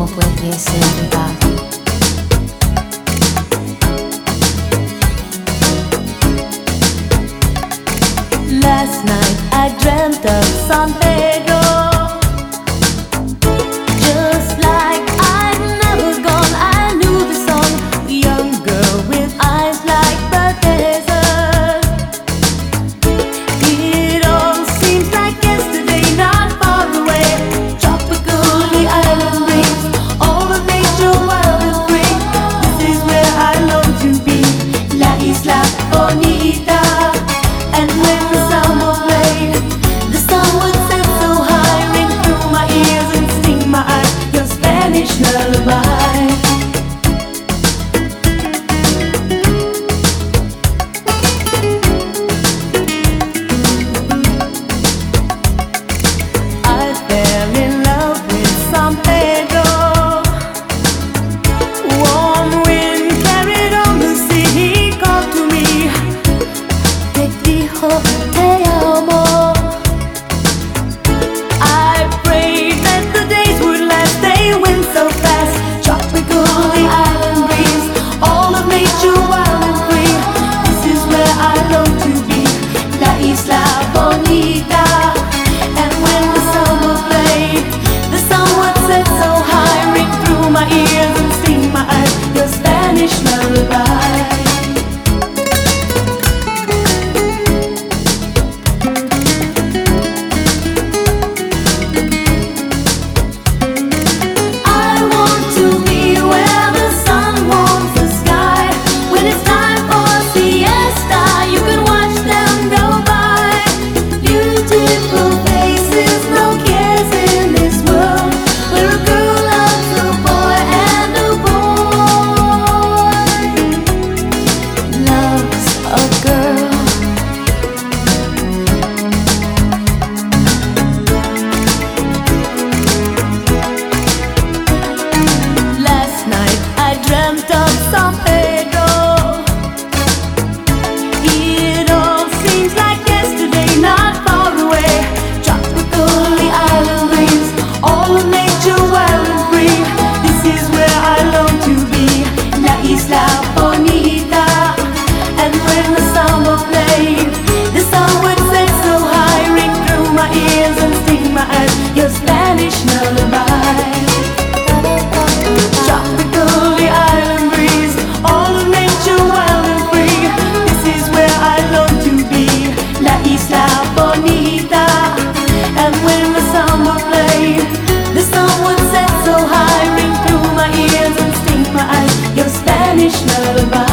cómo fue que se va. Last night I dreamt of San Pedro. hands and sting my eyes. Your Spanish lullaby. Tropical island breeze. All of nature wild and free. This is where I long to be. La Isla Bonita. And when the samba play The sun would set so high. Ring through my ears and sting my eyes. Your Spanish lullaby.